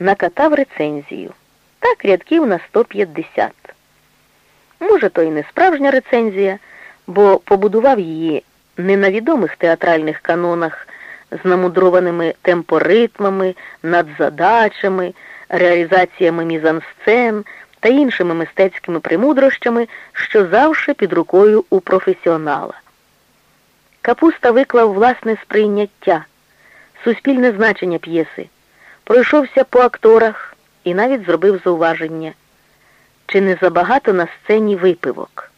накатав рецензію. Так рядків на 150. Може, то й не справжня рецензія, бо побудував її не на відомих театральних канонах з намудрованими темпоритмами, надзадачами, реалізаціями мізансцен та іншими мистецькими примудрощами, що завше під рукою у професіонала. Капуста виклав власне сприйняття, суспільне значення п'єси, пройшовся по акторах і навіть зробив зауваження, чи не забагато на сцені випивок.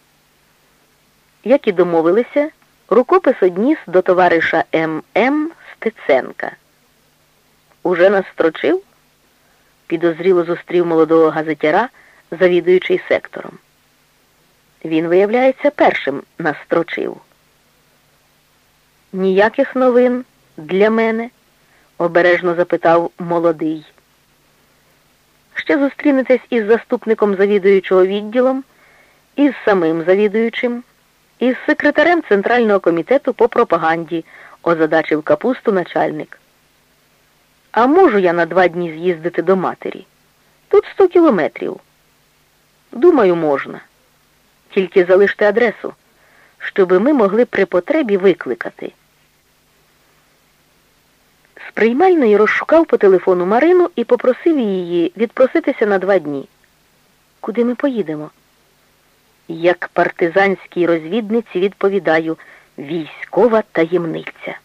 Як і домовилися, рукопис одніс до товариша М.М. Стеценка. Уже настрочив? Підозріло зустрів молодого газетяра, завідуючий сектором. Він, виявляється, першим настрочив. Ніяких новин для мене? Обережно запитав молодий. Ще зустрінетесь із заступником завідуючого відділом, із самим завідуючим, із секретарем Центрального комітету по пропаганді, озадачив капусту начальник. А можу я на два дні з'їздити до матері? Тут сто кілометрів. Думаю, можна. Тільки залиште адресу, щоби ми могли при потребі викликати. Приймальної розшукав по телефону Марину і попросив її відпроситися на два дні. Куди ми поїдемо? Як партизанській розвідниці відповідаю військова таємниця.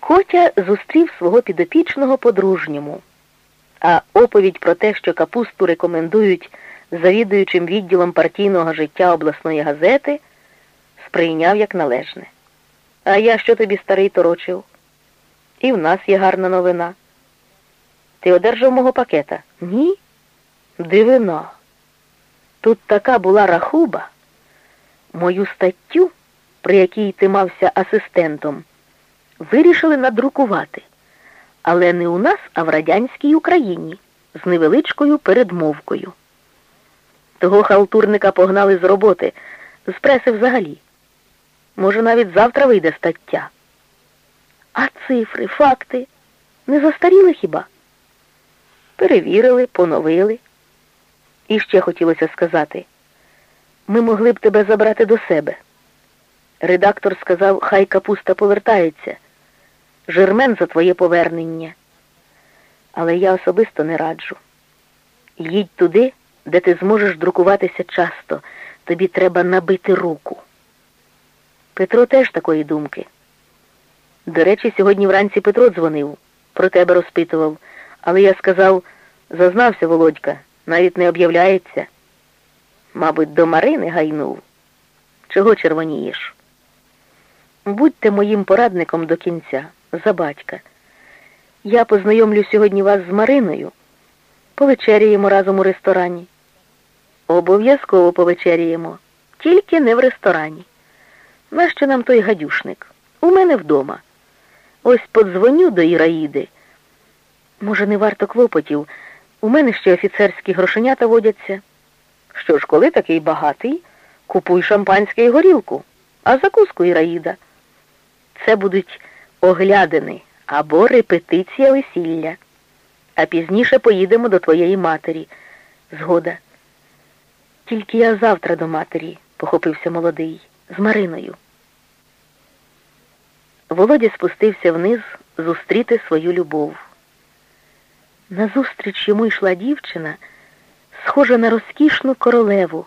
Котя зустрів свого підопічного по-дружньому, а оповідь про те, що капусту рекомендують завідуючим відділом партійного життя обласної газети, сприйняв як належне. А я що тобі старий торочив? І в нас є гарна новина. Ти одержав мого пакета? Ні? Дивина. Тут така була рахуба. Мою статтю, при якій ти мався асистентом, вирішили надрукувати. Але не у нас, а в радянській Україні з невеличкою передмовкою. Того халтурника погнали з роботи, з преси взагалі. Може, навіть завтра вийде стаття. А цифри, факти не застаріли хіба? Перевірили, поновили. І ще хотілося сказати, ми могли б тебе забрати до себе. Редактор сказав, хай капуста повертається. Жермен за твоє повернення. Але я особисто не раджу. Їдь туди, де ти зможеш друкуватися часто. Тобі треба набити руку. Петро теж такої думки. До речі, сьогодні вранці Петро дзвонив, про тебе розпитував, але я сказав, зазнався Володька, навіть не об'являється. Мабуть, до Марини гайнув. Чого червонієш? Будьте моїм порадником до кінця, за батька. Я познайомлю сьогодні вас з Мариною. Повечеряємо разом у ресторані. Обов'язково повечеряємо, тільки не в ресторані. Нащо нам той гадюшник? У мене вдома. Ось подзвоню до Іраїди. Може, не варто клопотів. У мене ще офіцерські грошенята водяться. Що ж, коли такий багатий, купуй шампанське і горілку, а закуску Іраїда. Це будуть оглядини або репетиція весілля. А пізніше поїдемо до твоєї матері. Згода. Тільки я завтра до матері, похопився молодий, з Мариною. Володя спустився вниз зустріти свою любов. Назустріч йому йшла дівчина, схожа на розкішну королеву,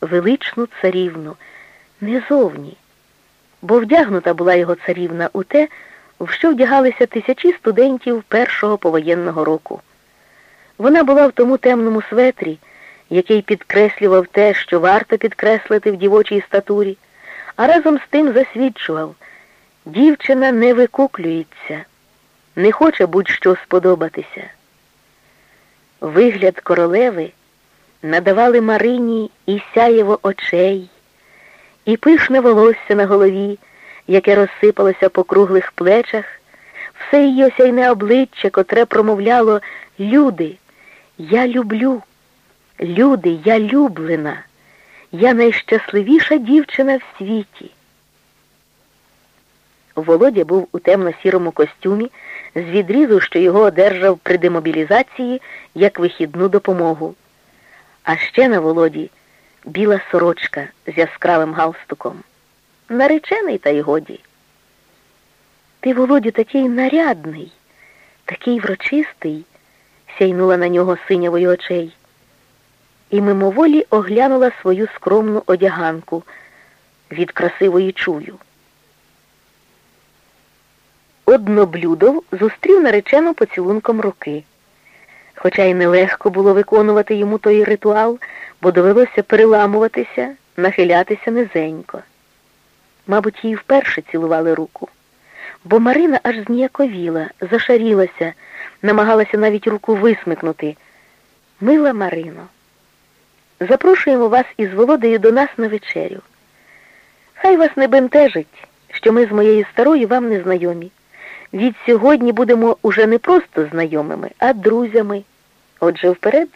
величну царівну, не зовні, бо вдягнута була його царівна у те, в що вдягалися тисячі студентів першого повоєнного року. Вона була в тому темному светрі, який підкреслював те, що варто підкреслити в дівочій статурі, а разом з тим засвідчував. Дівчина не викуклюється, не хоче будь-що сподобатися. Вигляд королеви надавали Марині і сяєво очей, і пишне волосся на голові, яке розсипалося по круглих плечах, все її осяйне обличчя, котре промовляло Люди, я люблю, люди, я люблена, я найщасливіша дівчина в світі. Володя був у темно-сірому костюмі з відрізу, що його одержав при демобілізації як вихідну допомогу. А ще на володі біла сорочка з яскравим галстуком. Наречений, та й годі. Ти, Володю, такий нарядний, такий врочистий, сяйнула на нього синявою очей, і мимоволі оглянула свою скромну одяганку від красивої чую. Одноблюдов зустрів наречену поцілунком руки. Хоча й нелегко було виконувати йому той ритуал, бо довелося переламуватися, нахилятися низенько. Мабуть, їй вперше цілували руку, бо Марина аж зніяковіла, зашарілася, намагалася навіть руку висмикнути. Мила Марино, запрошуємо вас із Володею до нас на вечерю. Хай вас не бентежить, що ми з моєю старою вам не знайомі. Від сьогодні будемо уже не просто знайомими, а друзями. Отже, вперед.